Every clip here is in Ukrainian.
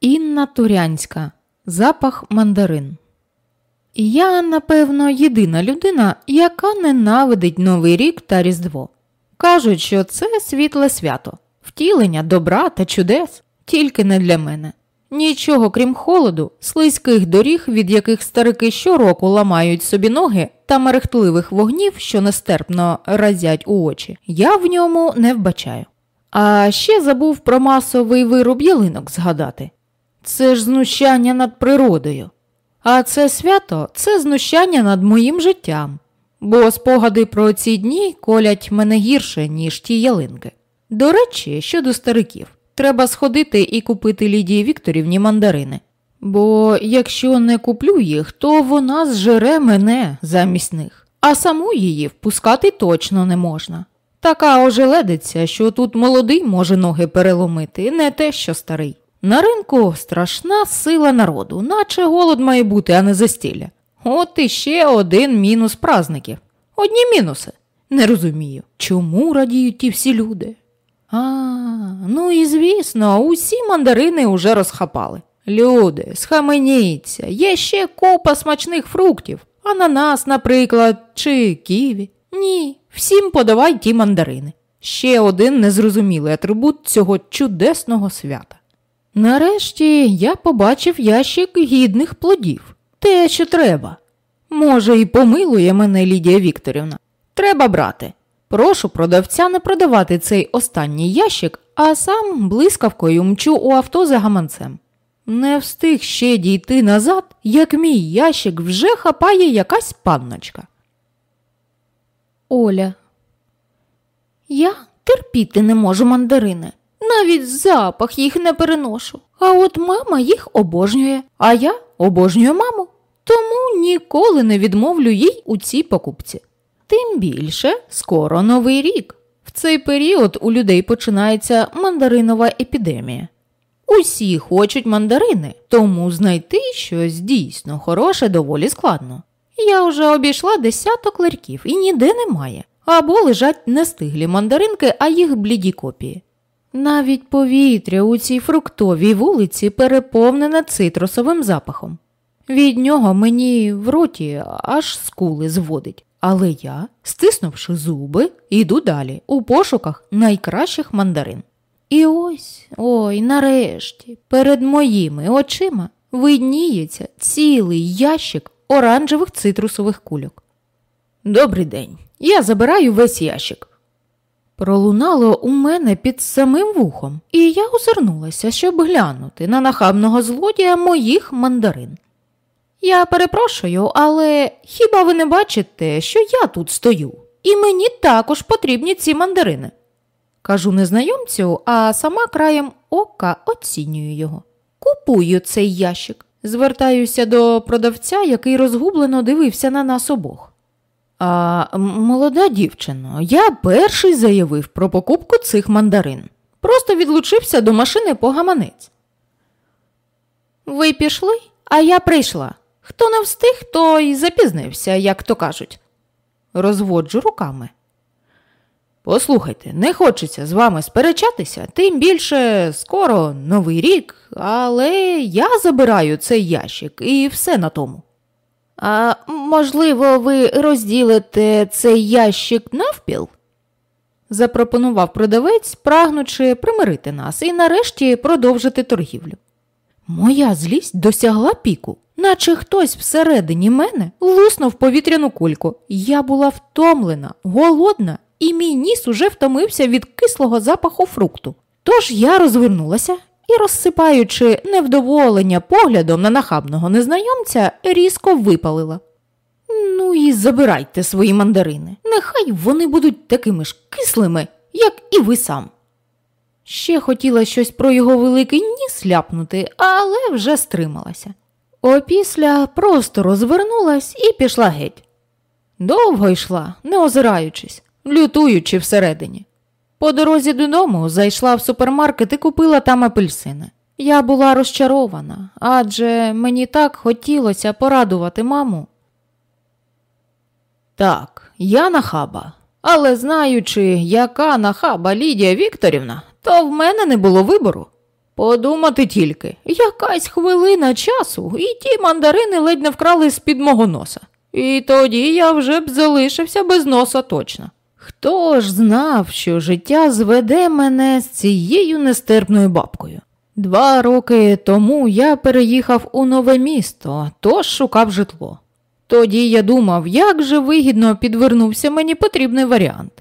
Інна Турянська. Запах мандарин. Я, напевно, єдина людина, яка ненавидить Новий рік та Різдво. Кажуть, що це світле свято, втілення добра та чудес, тільки не для мене. Нічого крім холоду, слизьких доріг, від яких старики щороку ламають собі ноги, та мерехтливих вогнів, що нестерпно разять у очі, я в ньому не вбачаю. А ще забув про масовий вируб ялинок згадати. Це ж знущання над природою. А це свято це знущання над моїм життям, бо спогади про ці дні колять мене гірше, ніж ті ялинки. До речі, щодо стариків, треба сходити і купити Лідії Вікторівні мандарини. Бо якщо не куплю їх, то вона зжере мене замість них, а саму її впускати точно не можна. Така ожеледиця, що тут молодий може ноги переломити, не те, що старий. На ринку страшна сила народу, наче голод має бути, а не застілля. От іще один мінус празників. Одні мінуси. Не розумію, чому радіють ті всі люди. А, ну і звісно, усі мандарини уже розхапали. Люди, схаменіться, є ще купа смачних фруктів, ананас, наприклад, чи ківі. Ні, всім подавай ті мандарини. Ще один незрозумілий атрибут цього чудесного свята. Нарешті я побачив ящик гідних плодів. Те, що треба. Може, і помилує мене Лідія Вікторівна. Треба брати. Прошу продавця не продавати цей останній ящик, а сам блискавкою мчу у авто за гаманцем. Не встиг ще дійти назад, як мій ящик вже хапає якась панночка. Оля. Я терпіти не можу мандарини. Навіть запах їх не переношу. А от мама їх обожнює, а я обожнюю маму. Тому ніколи не відмовлю їй у цій покупці. Тим більше скоро новий рік. В цей період у людей починається мандаринова епідемія. Усі хочуть мандарини, тому знайти щось дійсно хороше доволі складно. Я вже обійшла десяток ларьків і ніде немає. Або лежать нестиглі мандаринки, а їх бліді копії. Навіть повітря у цій фруктовій вулиці переповнене цитрусовим запахом. Від нього мені в роті аж скули зводить. Але я, стиснувши зуби, йду далі у пошуках найкращих мандарин. І ось, ой, нарешті, перед моїми очима видніється цілий ящик оранжевих цитрусових кульок. Добрий день, я забираю весь ящик. Пролунало у мене під самим вухом, і я озирнулася, щоб глянути на нахабного злодія моїх мандарин. Я перепрошую, але хіба ви не бачите, що я тут стою? І мені також потрібні ці мандарини. Кажу незнайомцю, а сама краєм ока оцінюю його. Купую цей ящик. Звертаюся до продавця, який розгублено дивився на нас обох. А молода дівчино, я перший заявив про покупку цих мандарин. Просто відлучився до машини по гаманець. Ви пішли, а я прийшла. Хто не встиг, той запізнився, як то кажуть. Розводжу руками. Послухайте, не хочеться з вами сперечатися, тим більше скоро новий рік, але я забираю цей ящик і все на тому. А можливо, ви розділите цей ящик навпіл? запропонував продавець, прагнучи примирити нас і нарешті продовжити торгівлю. Моя злість досягла піку, наче хтось всередині мене луснув повітряну кульку. Я була втомлена, голодна, і мій ніс уже втомився від кислого запаху фрукту. Тож я розвернулася і, розсипаючи невдоволення поглядом на нахабного незнайомця, різко випалила. Ну і забирайте свої мандарини. Нехай вони будуть такими ж кислими, як і ви сам. Ще хотіла щось про його великий ніс ляпнути, але вже стрималася. Опісля просто розвернулась і пішла геть. Довго йшла, не озираючись, лютуючи всередині. По дорозі додому зайшла в супермаркет і купила там апельсини. Я була розчарована, адже мені так хотілося порадувати маму. Так, я нахаба, але знаючи, яка нахаба Лідія Вікторівна, то в мене не було вибору. Подумати тільки, якась хвилина часу, і ті мандарини ледь не вкрали з-під мого носа. І тоді я вже б залишився без носа точно. Хто ж знав, що життя зведе мене з цією нестерпною бабкою? Два роки тому я переїхав у нове місто, тож шукав житло. Тоді я думав, як же вигідно підвернувся мені потрібний варіант.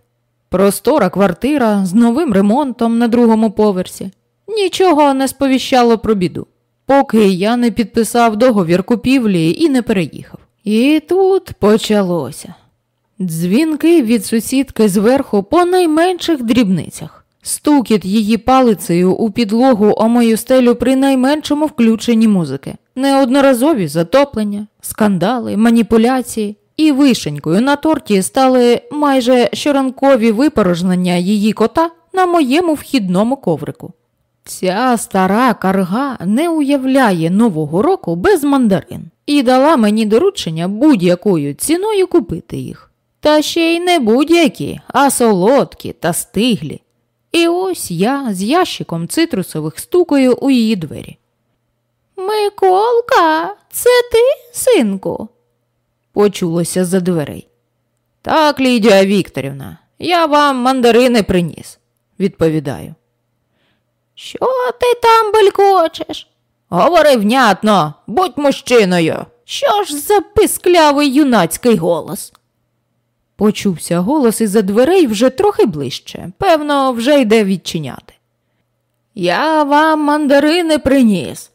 Простора квартира з новим ремонтом на другому поверсі. Нічого не сповіщало про біду, поки я не підписав договір купівлі і не переїхав. І тут почалося. Дзвінки від сусідки зверху по найменших дрібницях, стукіт її палицею у підлогу о мою стелю при найменшому включенні музики, неодноразові затоплення, скандали, маніпуляції, і вишенькою на торті стали майже щоранкові випорожнення її кота на моєму вхідному коврику. Ця стара карга не уявляє Нового року без мандарин і дала мені доручення будь-якою ціною купити їх. Та ще й не будь-які, а солодкі та стиглі. І ось я з ящиком цитрусових стукаю у її двері. Миколка, це ти, синку? почулося за дверей. Так, Лідія Вікторівна, я вам мандарини приніс, відповідаю. Що ти там белькочеш? Говори внятно, будь мужчиною. Що ж за писклявий юнацький голос? Почувся голос із за дверей вже трохи ближче, певно, вже йде відчиняти. Я вам мандарини приніс.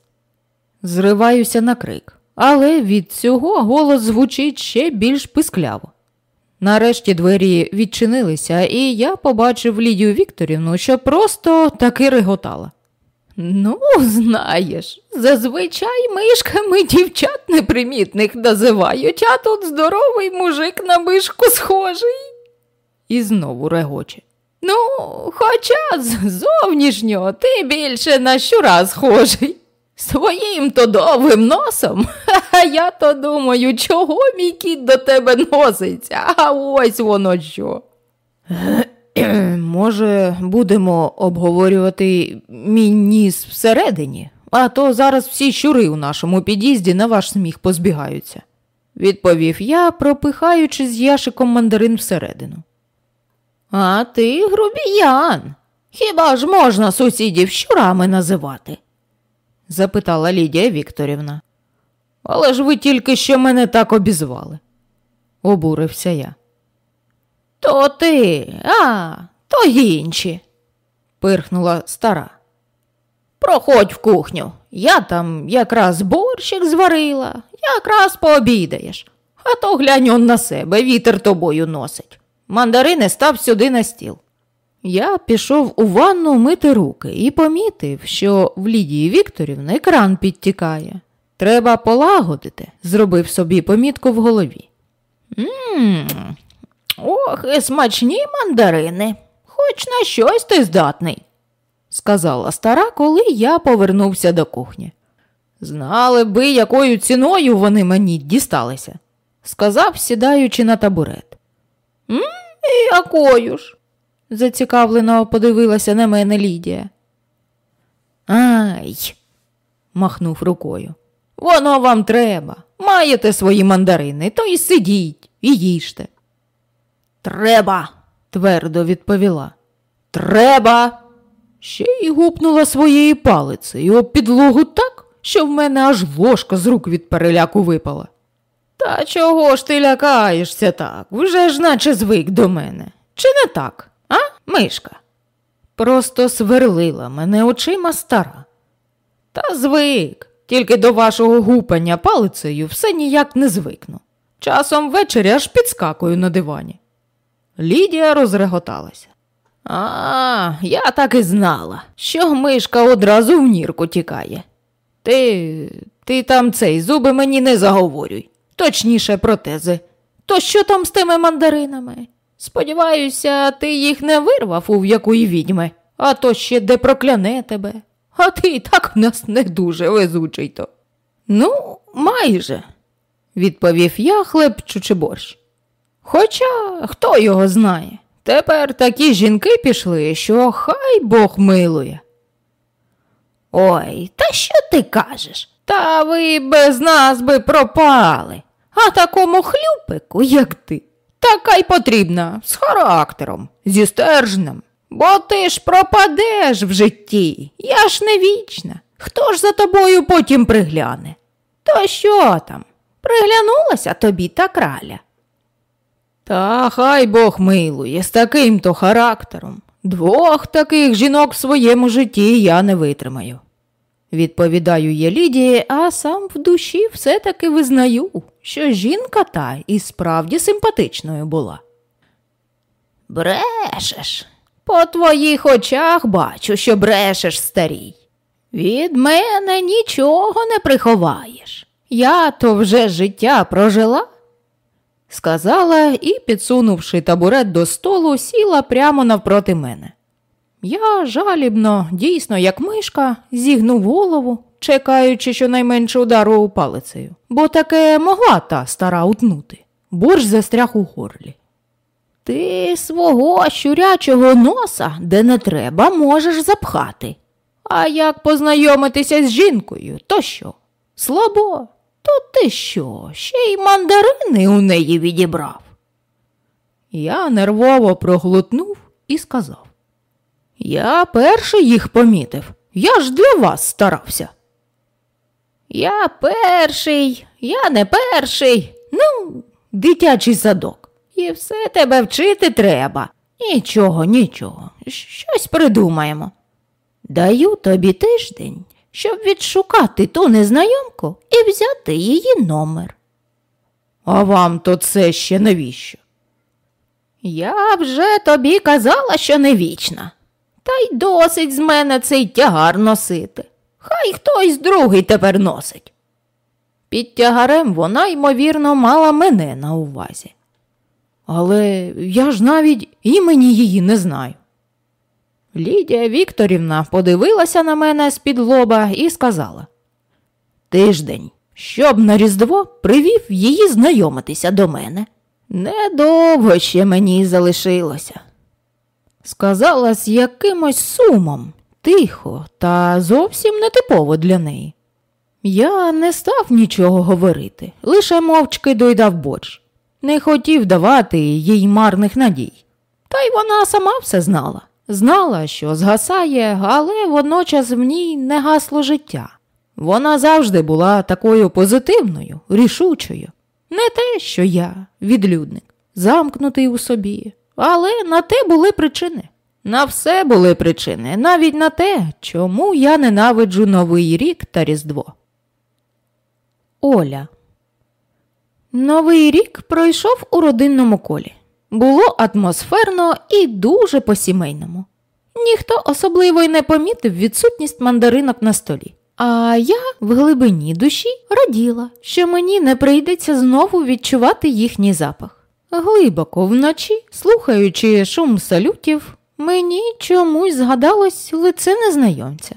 Зриваюся на крик, але від цього голос звучить ще більш пискляво. Нарешті двері відчинилися, і я побачив Лідію Вікторівну, що просто таки реготала. Ну, знаєш, зазвичай мишками дівчат непримітних називають, а тут здоровий мужик на мишку схожий. І знову регоче. Ну, хоча з зовнішнього ти більше на щура схожий. Своїм то довгим носом, а я то думаю, чого мій кіт до тебе носиться, а ось воно що. Може, будемо обговорювати мій ніс всередині, а то зараз всі щури у нашому під'їзді на ваш сміх позбігаються, відповів я, пропихаючи з яшиком мандарин всередину. А ти грубіян. Хіба ж можна сусідів щурами називати? запитала Лідія Вікторівна. Але ж ви тільки що мене так обізвали, обурився я. То ти, а, то інші, пирхнула стара. Проходь в кухню. Я там якраз борщик зварила, якраз пообідаєш, а то глянь он на себе, вітер тобою носить. Мандарини став сюди на стіл. Я пішов у ванну мити руки і помітив, що в Лідії Вікторівни кран підтікає. Треба полагодити, зробив собі помітку в голові. Ммм, ох, і смачні мандарини, хоч на щось ти здатний, сказала стара, коли я повернувся до кухні. Знали би, якою ціною вони мені дісталися, сказав, сідаючи на табурет. «М? І якою ж? зацікавлено подивилася на мене Лідія. Ай, махнув рукою. Воно вам треба. Маєте свої мандарини, то й сидіть і їжте. Треба, твердо відповіла. Треба. Ще й гупнула своєю палицею об підлогу так, що в мене аж ложка з рук від переляку випала. Та чого ж ти лякаєшся так? Вже ж наче звик до мене. Чи не так, а, мишка? Просто сверлила мене очима стара. Та звик, тільки до вашого гупання палицею все ніяк не звикну. Часом ввечері аж підскакую на дивані. Лідія розреготалася. А, я так і знала, що мишка одразу в нірку тікає. Ти ти там цей зуби мені не заговорюй, точніше протези. То що там з тими мандаринами? Сподіваюся, ти їх не вирвав у якої відьми, а то ще де прокляне тебе. А ти і так в нас не дуже везучий то. Ну, майже, відповів я, хлебчучи борщ. Хоча хто його знає, тепер такі жінки пішли, що хай Бог милує. Ой, та що ти кажеш? Та ви без нас би пропали. А такому хлюпику, як ти, така й потрібна, з характером, зі стержнем. Бо ти ж пропадеш в житті, я ж не вічна. Хто ж за тобою потім пригляне? То що там? Приглянулася тобі та краля? Та хай Бог милує з таким то характером. Двох таких жінок в своєму житті я не витримаю. Відповідаю я Лідії, а сам в душі все-таки визнаю, що жінка та і справді симпатичною була. Брешеш, по твоїх очах бачу, що брешеш старій. Від мене нічого не приховаєш. Я то вже життя прожила. Сказала і, підсунувши табурет до столу, сіла прямо навпроти мене. Я жалібно, дійсно, як мишка, зігнув голову, чекаючи щонайменше удару палицею, бо таке могла та стара утнути. Борщ застряг у горлі. Ти свого щурячого носа, де не треба, можеш запхати. А як познайомитися з жінкою, то що? Слабо, то ти що, ще й мандарини у неї відібрав? Я нервово проглотнув і сказав. Я перший їх помітив. Я ж для вас старався. Я перший, я не перший. Ну, дитячий садок. І все тебе вчити треба. Нічого, нічого. Щось придумаємо. Даю тобі тиждень, щоб відшукати ту незнайомку і взяти її номер. А вам то це ще навіщо? Я вже тобі казала, що не вічна. Та й досить з мене цей тягар носити. Хай хтось другий тепер носить. Під тягарем вона, ймовірно, мала мене на увазі. Але я ж навіть імені її не знаю. Лідія Вікторівна подивилася на мене з-під лоба і сказала Тиждень, щоб на Різдво привів її знайомитися до мене. Недовго ще мені залишилося. Сказала з якимось сумом, тихо та зовсім нетипово для неї. Я не став нічого говорити, лише мовчки дойдав борщ. Не хотів давати їй марних надій. Та й вона сама все знала. Знала, що згасає, але водночас в ній не гасло життя. Вона завжди була такою позитивною, рішучою. Не те, що я, відлюдник, замкнутий у собі, але на те були причини. На все були причини, навіть на те, чому я ненавиджу Новий рік та Різдво. Оля. Новий рік пройшов у родинному колі. Було атмосферно і дуже по-сімейному. Ніхто особливо й не помітив відсутність мандаринок на столі. А я в глибині душі раділа, що мені не прийдеться знову відчувати їхній запах. Глибоко вночі, слухаючи шум салютів, мені чомусь згадалось лице незнайомця.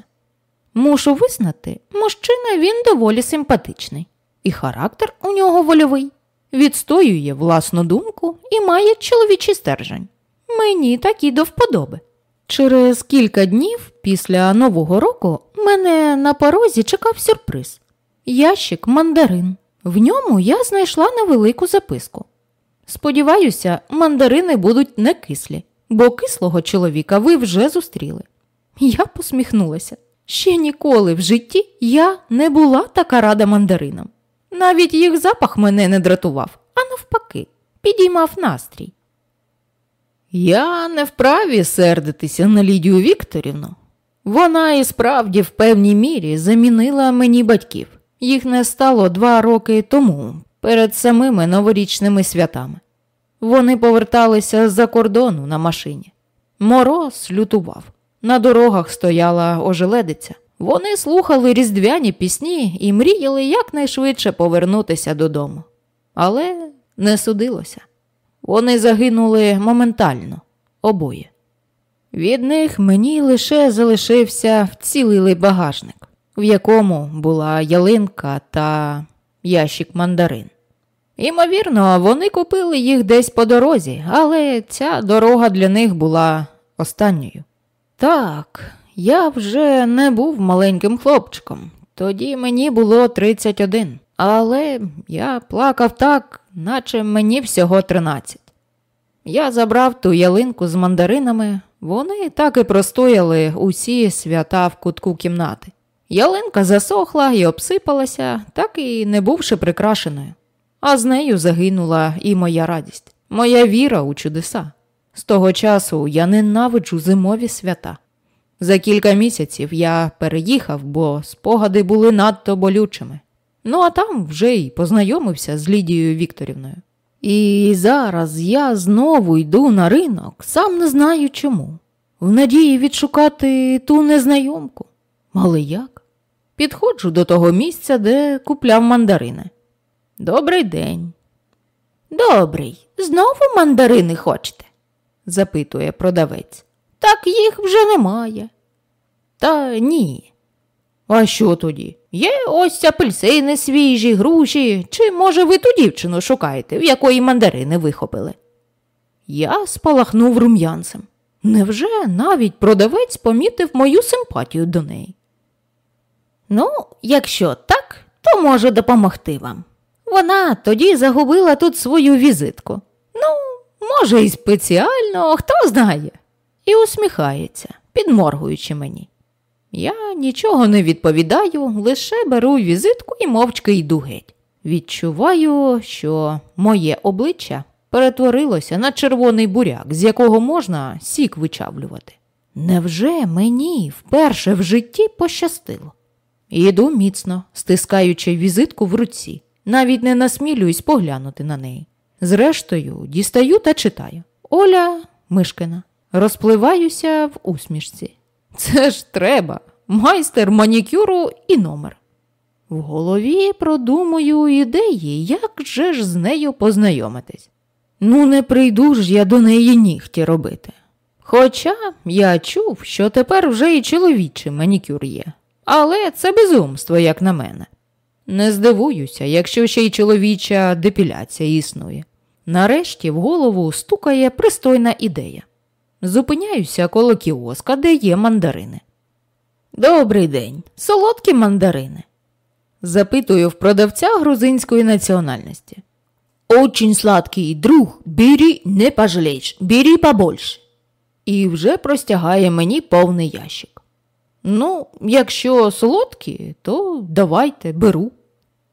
Мушу визнати, мужчина він доволі симпатичний, і характер у нього вольовий, відстоює власну думку і має чоловічий стержень. Мені такі до вподоби. Через кілька днів після Нового року мене на порозі чекав сюрприз ящик мандарин. В ньому я знайшла невелику записку. Сподіваюся, мандарини будуть не кислі, бо кислого чоловіка ви вже зустріли. Я посміхнулася. Ще ніколи в житті я не була така рада мандаринам. Навіть їх запах мене не дратував, а навпаки, підіймав настрій. Я не вправі сердитися на Лідію Вікторівну. Вона і справді в певній мірі замінила мені батьків. Їх не стало два роки тому, перед самими новорічними святами. Вони поверталися з-за кордону на машині. Мороз лютував. На дорогах стояла ожеледиця. Вони слухали різдвяні пісні і мріяли якнайшвидше повернутися додому. Але не судилося. Вони загинули моментально, обоє. Від них мені лише залишився вцілілий багажник, в якому була ялинка та ящик мандарин. Імовірно, вони купили їх десь по дорозі, але ця дорога для них була останньою. Так, я вже не був маленьким хлопчиком. Тоді мені було 31. Але я плакав так, наче мені всього 13. Я забрав ту ялинку з мандаринами, вони так і простояли усі свята в кутку кімнати. Ялинка засохла і обсипалася, так і не бувши прикрашеною. А з нею загинула і моя радість, моя віра у чудеса. З того часу я ненавиджу зимові свята. За кілька місяців я переїхав, бо спогади були надто болючими. Ну а там вже й познайомився з Лідією Вікторівною. І зараз я знову йду на ринок, сам не знаю чому. В надії відшукати ту незнайомку. Але як? Підходжу до того місця, де купляв мандарини. Добрий день. Добрий. Знову мандарини хочете? запитує продавець. Так їх вже немає. Та ні. А що тоді? Є ось апельсини свіжі, груші, чи, може, ви ту дівчину шукаєте, в якої мандарини вихопили? Я спалахнув рум'янцем. Невже навіть продавець помітив мою симпатію до неї? Ну, якщо так, то можу допомогти вам. Вона тоді загубила тут свою візитку. Ну, може, і спеціально, хто знає, і усміхається, підморгуючи мені. Я нічого не відповідаю, лише беру візитку і мовчки йду геть. Відчуваю, що моє обличчя перетворилося на червоний буряк, з якого можна сік вичавлювати. Невже мені вперше в житті пощастило? Іду міцно, стискаючи візитку в руці, навіть не насмілююсь поглянути на неї. Зрештою, дістаю та читаю. Оля Мишкина. Розпливаюся в усмішці. Це ж треба, майстер манікюру і номер. В голові продумую ідеї, як же ж з нею познайомитись. Ну, не прийду ж я до неї нігті робити. Хоча я чув, що тепер вже і чоловічий манікюр є, але це безумство, як на мене. Не здивуюся, якщо ще й чоловіча депіляція існує. Нарешті в голову стукає пристойна ідея. Зупиняюся коло кіоска, де є мандарини. Добрий день, солодкі мандарини. Запитую в продавця грузинської національності. Очень сладкий друг, бери, не пожалеєш, бери побольше. І вже простягає мені повний ящик. Ну, якщо солодкі, то давайте беру.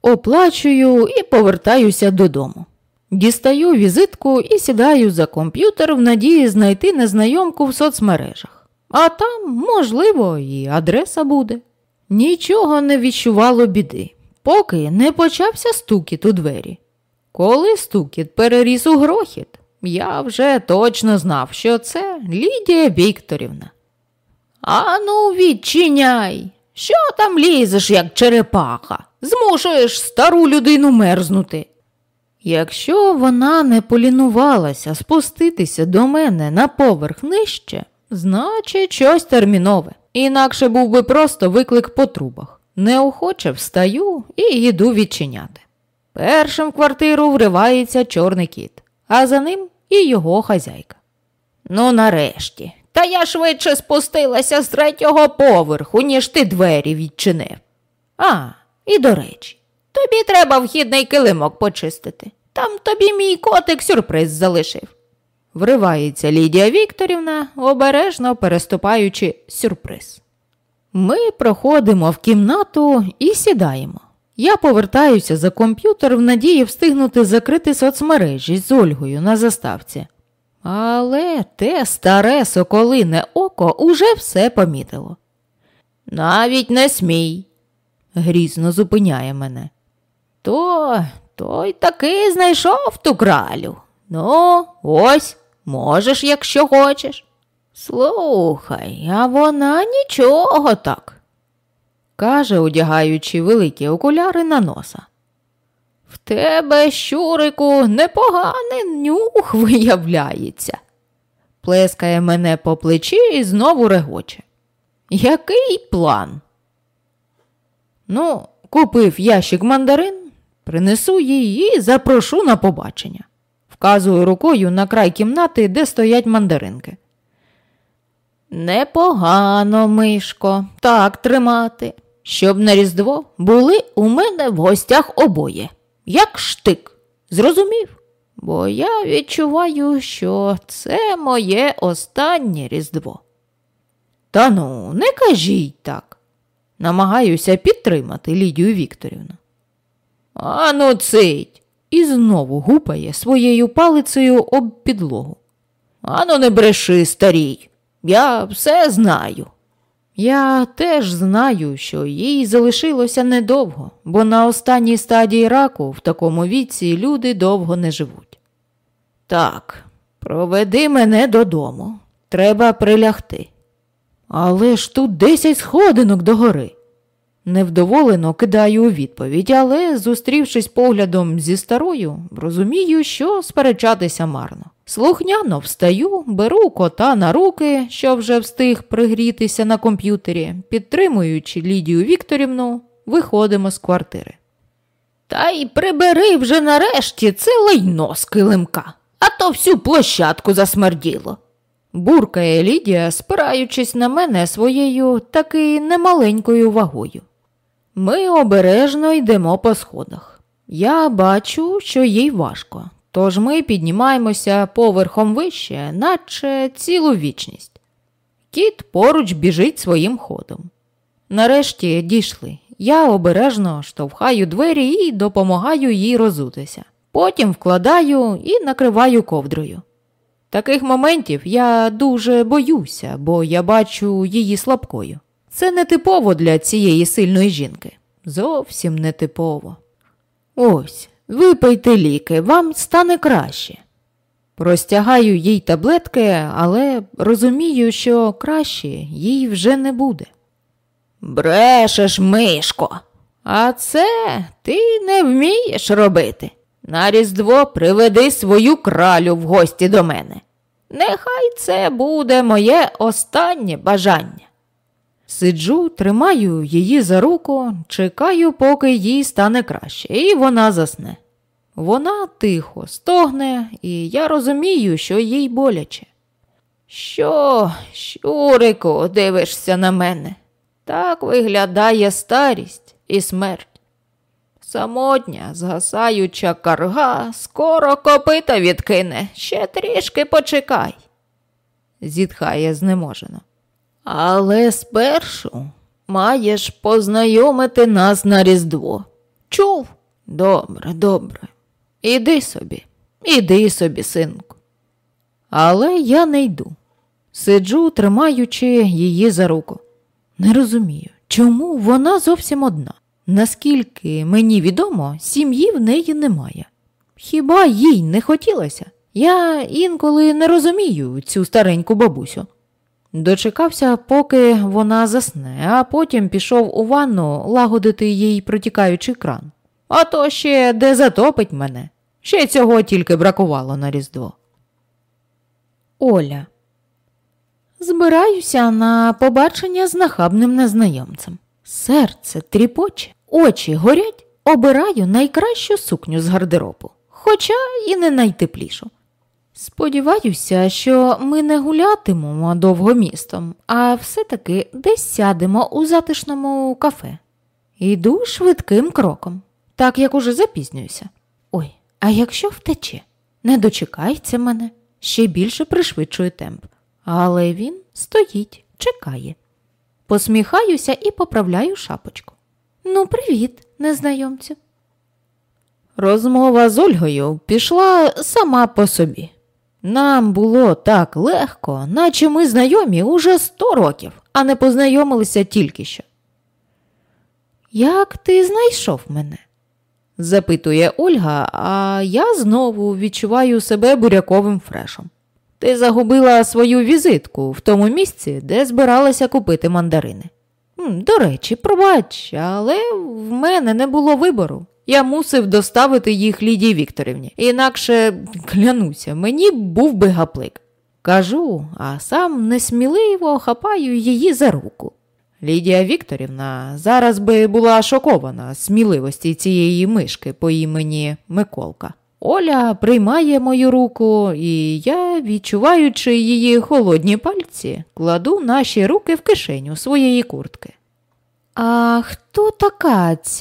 Оплачую і повертаюся додому. Дістаю візитку і сідаю за комп'ютер в надії знайти незнайомку в соцмережах. А там, можливо, і адреса буде. Нічого не відчувало біди, поки не почався стукіт у двері. Коли стукіт переріс у грохіт, я вже точно знав, що це Лідія Вікторівна. Ану, відчиняй, що там лізеш, як черепаха, змушуєш стару людину мерзнути. Якщо вона не полінувалася спуститися до мене на поверх нижче, значить щось термінове. Інакше був би просто виклик по трубах. Неохоче встаю і йду відчиняти. Першим в квартиру вривається чорний кіт, а за ним і його хазяйка. Ну, нарешті, та я швидше спустилася з третього поверху, ніж ти двері відчинив. А, і до речі, тобі треба вхідний килимок почистити. Там тобі мій котик сюрприз залишив. Вривається Лідія Вікторівна, обережно переступаючи сюрприз. Ми проходимо в кімнату і сідаємо. Я повертаюся за комп'ютер в надії встигнути закрити соцмережі з Ольгою на заставці. Але те старе соколине око уже все помітило. Навіть не смій, грізно зупиняє мене. То той таки знайшов ту кралю. Ну, ось, можеш, якщо хочеш. Слухай, а вона нічого так, каже, одягаючи великі окуляри на носа. В тебе, щурику, непоганий нюх виявляється. Плескає мене по плечі і знову регоче. Який план? Ну, купив ящик мандарин, принесу її і запрошу на побачення. Вказую рукою на край кімнати, де стоять мандаринки. Непогано, Мишко, так тримати, щоб на Різдво були у мене в гостях обоє, як штик. Зрозумів? Бо я відчуваю, що це моє останнє Різдво. Та ну, не кажіть так. Намагаюся підтримати Лідію Вікторівну. Ану, цить, і знову гупає своєю палицею об підлогу. Ану, не бреши, старій, я все знаю. Я теж знаю, що їй залишилося недовго, бо на останній стадії раку в такому віці люди довго не живуть. Так, проведи мене додому. Треба прилягти. Але ж тут десять сходинок догори. Невдоволено кидаю у відповідь, але, зустрівшись поглядом зі старою, розумію, що сперечатися марно. Слухняно встаю, беру кота на руки, що вже встиг пригрітися на комп'ютері, підтримуючи Лідію Вікторівну, виходимо з квартири. Та й прибери вже нарешті це лайно з килимка, а то всю площадку засмерділо. Буркає Лідія, спираючись на мене своєю таки немаленькою вагою. Ми обережно йдемо по сходах. Я бачу, що їй важко, тож ми піднімаємося поверхом вище, наче цілу вічність. Кіт поруч біжить своїм ходом. Нарешті дійшли. Я обережно штовхаю двері і допомагаю їй розутися. Потім вкладаю і накриваю ковдрою. Таких моментів я дуже боюся, бо я бачу її слабкою. Це не типово для цієї сильної жінки. Зовсім не типово. Ось, випийте ліки, вам стане краще. Простягаю їй таблетки, але розумію, що краще їй вже не буде. Брешеш, Мишко, а це ти не вмієш робити. На Різдво приведи свою кралю в гості до мене. Нехай це буде моє останнє бажання. Сиджу, тримаю її за руку, чекаю, поки їй стане краще, і вона засне. Вона тихо стогне, і я розумію, що їй боляче. Що, Щурику, дивишся на мене? Так виглядає старість і смерть. Самотня, згасаюча карга, скоро копита відкине, ще трішки почекай, зітхає знеможено. Але спершу маєш познайомити нас на Різдво. Чув? Добре, добре. Іди собі, іди собі, синку. Але я не йду. Сиджу, тримаючи її за руку. Не розумію, чому вона зовсім одна. Наскільки мені відомо, сім'ї в неї немає. Хіба їй не хотілося? Я інколи не розумію цю стареньку бабусю. Дочекався, поки вона засне, а потім пішов у ванну лагодити їй протікаючий кран. А то ще де затопить мене. Ще цього тільки бракувало на Різдво. Оля. Збираюся на побачення з нахабним незнайомцем. Серце тріпоче, очі горять, обираю найкращу сукню з гардеробу, хоча і не найтеплішу. Сподіваюся, що ми не гулятимемо довго містом, а все-таки десь сядемо у затишному кафе. Йду швидким кроком, так як уже запізнююся. Ой, а якщо втече, не дочекається мене, ще більше пришвидшує темп. Але він стоїть, чекає. Посміхаюся і поправляю шапочку. Ну, привіт, незнайомцю. Розмова з Ольгою пішла сама по собі. Нам було так легко, наче ми знайомі уже сто років, а не познайомилися тільки що. Як ти знайшов мене? запитує Ольга, а я знову відчуваю себе буряковим фрешом. Ти загубила свою візитку в тому місці, де збиралася купити мандарини. До речі, пробач, але в мене не було вибору. Я мусив доставити їх Лідії Вікторівні, інакше клянуся, мені був би гаплик. Кажу, а сам несміливо хапаю її за руку. Лідія Вікторівна зараз би була шокована сміливості цієї мишки по імені Миколка. Оля приймає мою руку, і я, відчуваючи її холодні пальці, кладу наші руки в кишеню своєї куртки. А хто така